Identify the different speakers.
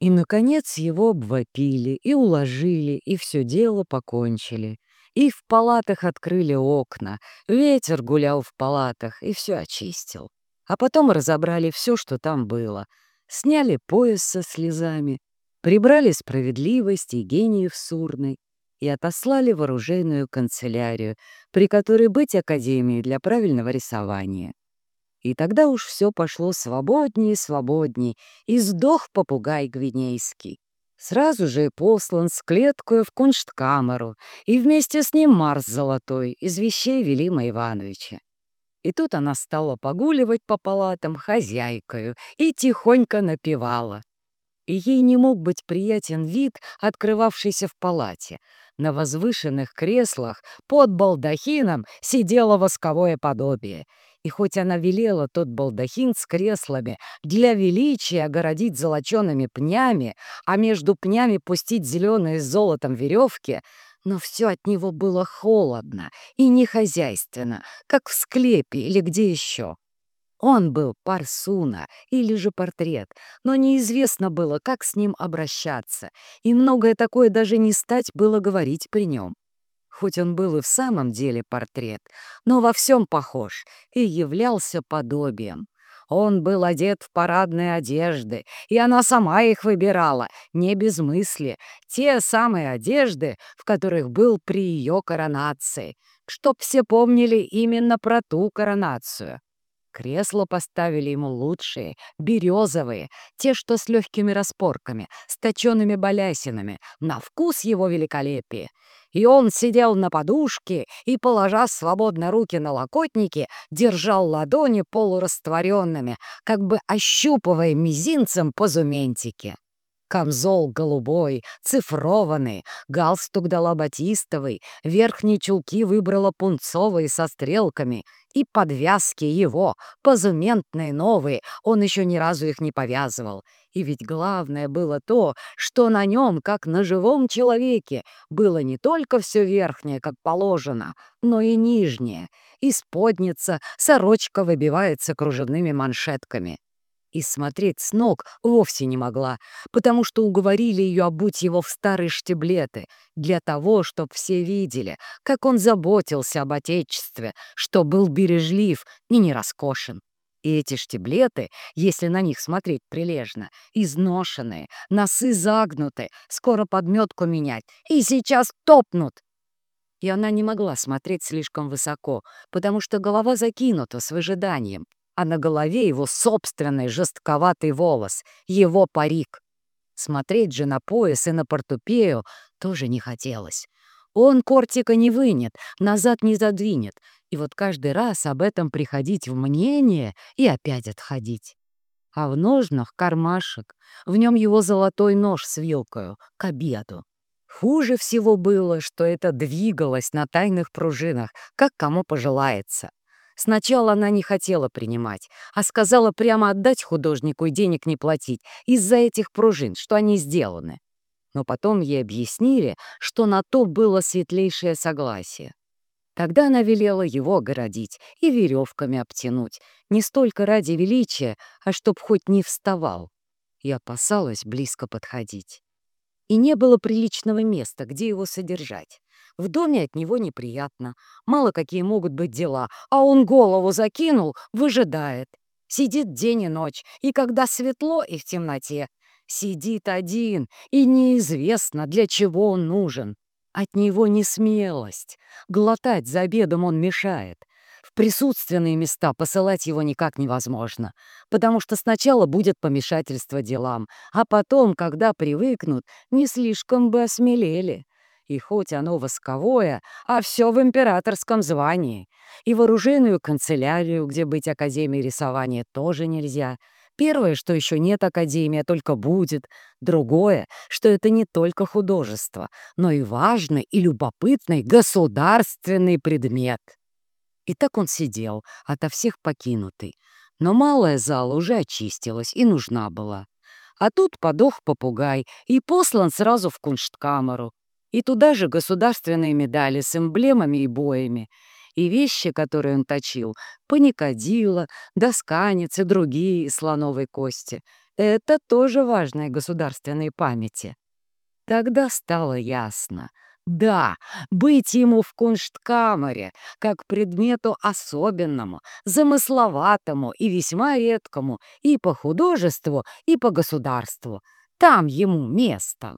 Speaker 1: И, наконец, его обвопили и уложили, и все дело покончили. И в палатах открыли окна, ветер гулял в палатах и все очистил. А потом разобрали все, что там было. Сняли пояс со слезами, прибрали справедливость и гениев сурной и отослали в оружейную канцелярию, при которой быть Академией для правильного рисования. И тогда уж все пошло свободнее и свободнее, и сдох попугай гвинейский. Сразу же послан с клеткою в куншткамеру, и вместе с ним Марс Золотой из вещей Велима Ивановича. И тут она стала погуливать по палатам хозяйкою и тихонько напевала. И ей не мог быть приятен вид, открывавшийся в палате. На возвышенных креслах под балдахином сидело восковое подобие — и хоть она велела тот балдахин с креслами для величия огородить золочеными пнями, а между пнями пустить зеленые с золотом веревки, но все от него было холодно и нехозяйственно, как в склепе или где еще. Он был парсуна или же портрет, но неизвестно было, как с ним обращаться, и многое такое даже не стать было говорить при нем хоть он был и в самом деле портрет, но во всем похож и являлся подобием. Он был одет в парадные одежды, и она сама их выбирала, не без мысли, те самые одежды, в которых был при ее коронации, чтоб все помнили именно про ту коронацию. Кресла поставили ему лучшие, березовые, те, что с легкими распорками, с точенными балясинами, на вкус его великолепие и он сидел на подушке и, положа свободно руки на локотники, держал ладони полурастворенными, как бы ощупывая мизинцем позументики. Камзол голубой, цифрованный, галстук дала верхние чулки выбрала пунцовые со стрелками, и подвязки его, позументные новые, он еще ни разу их не повязывал. И ведь главное было то, что на нем, как на живом человеке, было не только все верхнее, как положено, но и нижнее. Исподница, сорочка выбивается кружевными маншетками. И смотреть с ног вовсе не могла, потому что уговорили ее обуть его в старые штиблеты, для того, чтобы все видели, как он заботился об Отечестве, что был бережлив и не роскошен. И эти штиблеты, если на них смотреть прилежно, изношенные, носы загнуты, скоро подметку менять, и сейчас топнут. И она не могла смотреть слишком высоко, потому что голова закинута с выжиданием, а на голове его собственный жестковатый волос, его парик. Смотреть же на пояс и на портупею тоже не хотелось. Он кортика не вынет, назад не задвинет, и вот каждый раз об этом приходить в мнение и опять отходить. А в ножнах кармашек, в нем его золотой нож с вилкою, к обеду. Хуже всего было, что это двигалось на тайных пружинах, как кому пожелается. Сначала она не хотела принимать, а сказала прямо отдать художнику и денег не платить из-за этих пружин, что они сделаны. Но потом ей объяснили, что на то было светлейшее согласие. Тогда она велела его огородить и веревками обтянуть, не столько ради величия, а чтоб хоть не вставал. И опасалась близко подходить. И не было приличного места, где его содержать. В доме от него неприятно. Мало какие могут быть дела, а он голову закинул, выжидает. Сидит день и ночь, и когда светло и в темноте, сидит один, и неизвестно, для чего он нужен. От него не смелость. Глотать за обедом он мешает. Присутственные места посылать его никак невозможно, потому что сначала будет помешательство делам, а потом, когда привыкнут, не слишком бы осмелели. И хоть оно восковое, а все в императорском звании. И в оружейную канцелярию, где быть Академией рисования, тоже нельзя. Первое, что еще нет Академии, а только будет. Другое, что это не только художество, но и важный и любопытный государственный предмет. И так он сидел, ото всех покинутый. Но малая зала уже очистилась и нужна была. А тут подох попугай и послан сразу в куншткамеру, и туда же государственные медали с эмблемами и боями. И вещи, которые он точил, паникодила, досканец и другие из слоновой кости. Это тоже важной государственной памяти. Тогда стало ясно. Да, быть ему в куншткамере, как предмету особенному, замысловатому и весьма редкому и по художеству, и по государству. Там ему место.